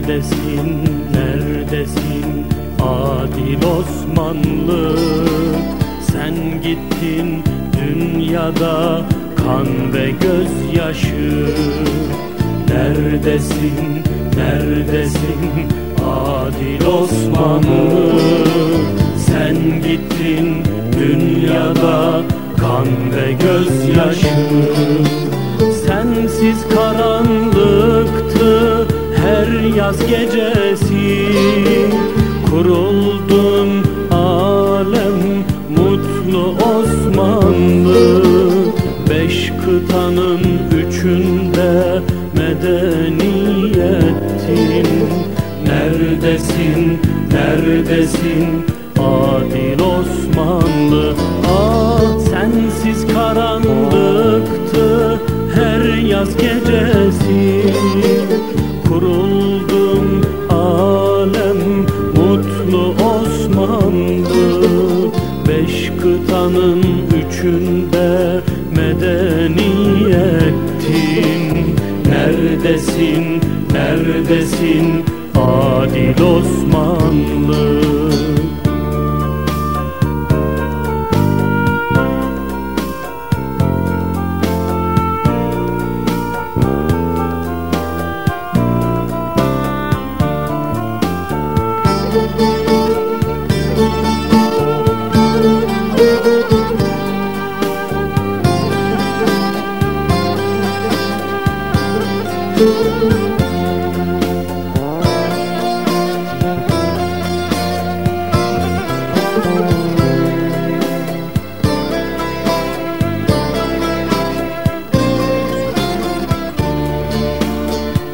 Neredesin, neredesin? Adil Osmanlı. Sen gittin dünyada kan ve gözyaşı. Neredesin, neredesin? Adil Osmanlı. Sen gittin dünyada kan ve gözyaşı. Sensiz karanlıktı yaz gecesi Kuruldun alem mutlu Osmanlı. Beş kıtanın üçünde medeniyettin. Neredesin, neredesin adil Osmanlı? Ah sensiz karanlıktı her yaz gecesi medeniyettin Neredesin, neredesin? Adil Osmanlı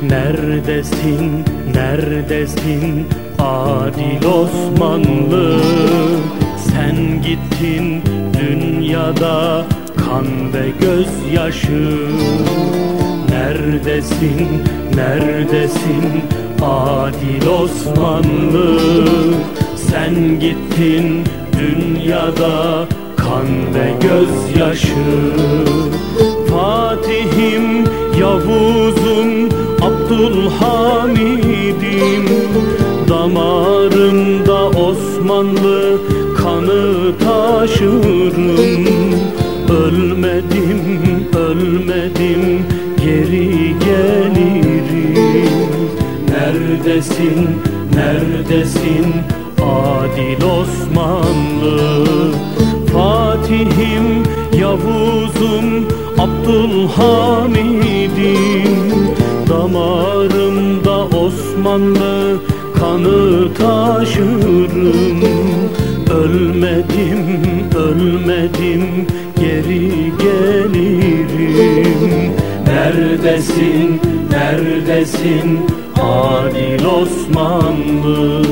Neredesin, neredesin adil Osmanlı? Sen gittin dünyada kan ve gözyaşı. Neredesin, neredesin adil Osmanlı? Sen gittin dünyada kan ve gözyaşı. Fatih'im Yavuz'um Abdülhamid'im Damarımda Osmanlı kanı taşırım. Ölmedim, ölmedim, geri gelirim. Neredesin, neredesin adil Osmanlı? Fatih'im, Yavuz'um, Abdülhamid'im Damarımda Osmanlı kanı taşırım. Ölmedim, ölmedim, geri gelirim. Neredesin, neredesin adil Osmanlı